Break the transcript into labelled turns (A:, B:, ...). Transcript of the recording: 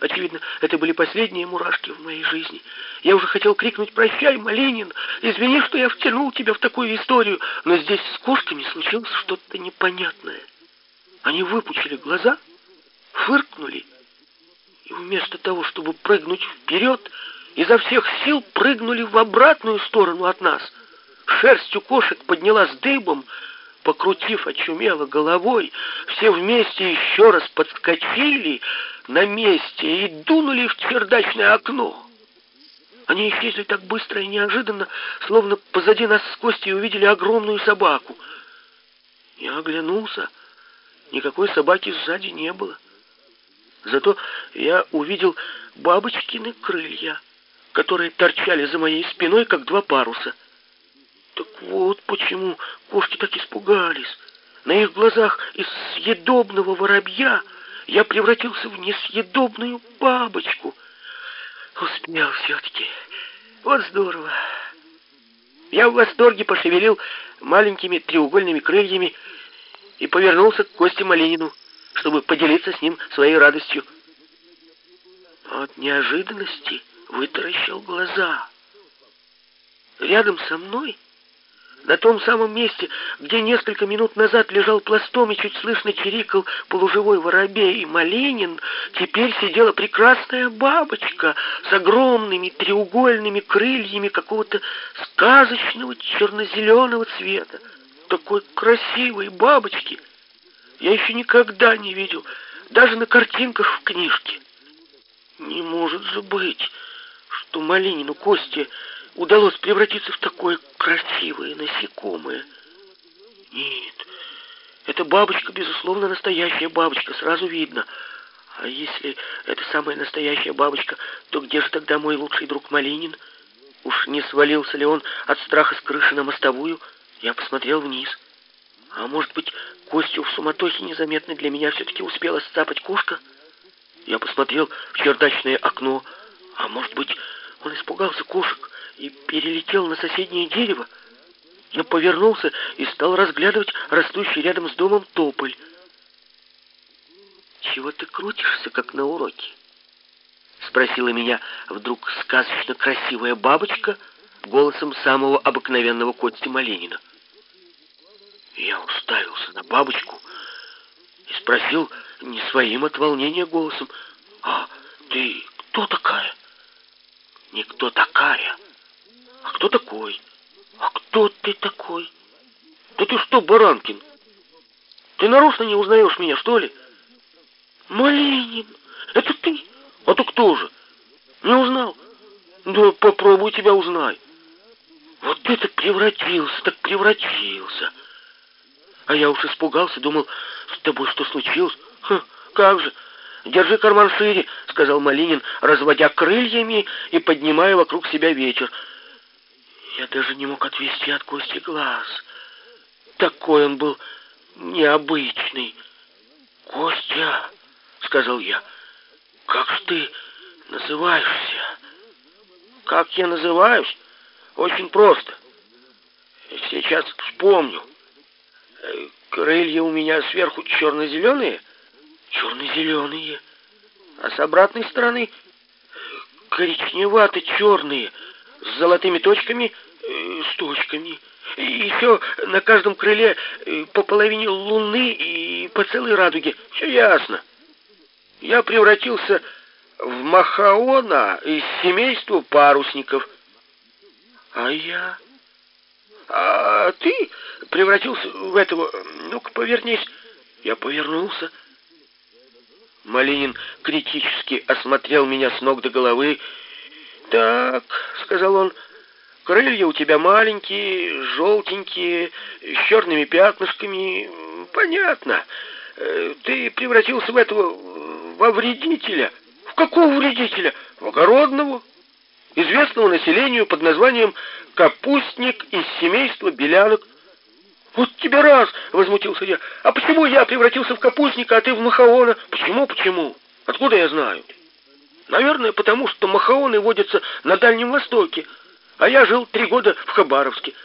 A: Очевидно, это были последние мурашки в моей жизни. Я уже хотел крикнуть «Прощай, Малинин! Извини, что я втянул тебя в такую историю!» Но здесь с кошками случилось что-то непонятное. Они выпучили глаза, фыркнули, и вместо того, чтобы прыгнуть вперед, изо всех сил прыгнули в обратную сторону от нас. Шерсть у кошек поднялась дыбом, покрутив очумело головой, все вместе еще раз подскочили на месте и дунули в чердачное окно. Они исчезли так быстро и неожиданно, словно позади нас с Костей увидели огромную собаку. Я оглянулся. Никакой собаки сзади не было. Зато я увидел бабочкины крылья, которые торчали за моей спиной, как два паруса. Так вот почему кошки так испугались. На их глазах из съедобного воробья я превратился в несъедобную бабочку. Успел все-таки. Вот здорово. Я в восторге пошевелил маленькими треугольными крыльями и повернулся к Косте Малинину, чтобы поделиться с ним своей радостью. От неожиданности вытаращил глаза. Рядом со мной на том самом месте, где несколько минут назад лежал пластом и чуть слышно чирикал полуживой воробей и Малинин, теперь сидела прекрасная бабочка с огромными треугольными крыльями какого-то сказочного черно-зеленого цвета. Такой красивой бабочки я еще никогда не видел, даже на картинках в книжке. Не может же быть, что Малинину Косте удалось превратиться в такое красивое насекомое. Нет, эта бабочка, безусловно, настоящая бабочка, сразу видно. А если это самая настоящая бабочка, то где же тогда мой лучший друг Малинин? Уж не свалился ли он от страха с крыши на мостовую? Я посмотрел вниз. А может быть, Костю в суматохе незаметно для меня все-таки успела сцапать кошка? Я посмотрел в чердачное окно. А может быть, он испугался кошек и перелетел на соседнее дерево. Я повернулся и стал разглядывать растущий рядом с домом тополь. «Чего ты крутишься, как на уроке?» Спросила меня вдруг сказочно красивая бабочка голосом самого обыкновенного Кости Маленина. Я уставился на бабочку и спросил не своим от волнения голосом, «А ты кто такая?» «Никто такая», кто такой? А кто ты такой? Да ты что, Баранкин? Ты нарочно не узнаешь меня, что ли? Малинин, это ты? А то кто же? Не узнал? Да попробуй тебя узнай. Вот это превратился, так превратился. А я уж испугался, думал, с тобой что случилось? Ха, как же? Держи карман шире, сказал Малинин, разводя крыльями и поднимая вокруг себя ветер. Я даже не мог отвести от Кости глаз. Такой он был необычный. «Костя», — сказал я, — «как ж ты называешься?» «Как я называюсь? Очень просто. Сейчас вспомню. Крылья у меня сверху черно-зеленые?» «Черно-зеленые. А с обратной стороны коричневато-черные, с золотыми точками — Э, с точками. И еще на каждом крыле э, по половине луны и по целой радуге. Все ясно. Я превратился в Махаона из семейства парусников. А я... А ты превратился в этого... Ну-ка, повернись. Я повернулся. Малинин критически осмотрел меня с ног до головы. «Так», — сказал он, — Крылья у тебя маленькие, желтенькие, с черными пятнышками. Понятно. Э, ты превратился в этого... во вредителя. В какого вредителя? В огородного. Известного населению под названием капустник из семейства белянок. «Вот тебе раз!» — возмутился я. «А почему я превратился в капустника, а ты в махаона? Почему, почему? Откуда я знаю?» «Наверное, потому что махаоны водятся на Дальнем Востоке, а я жил три года в Хабаровске.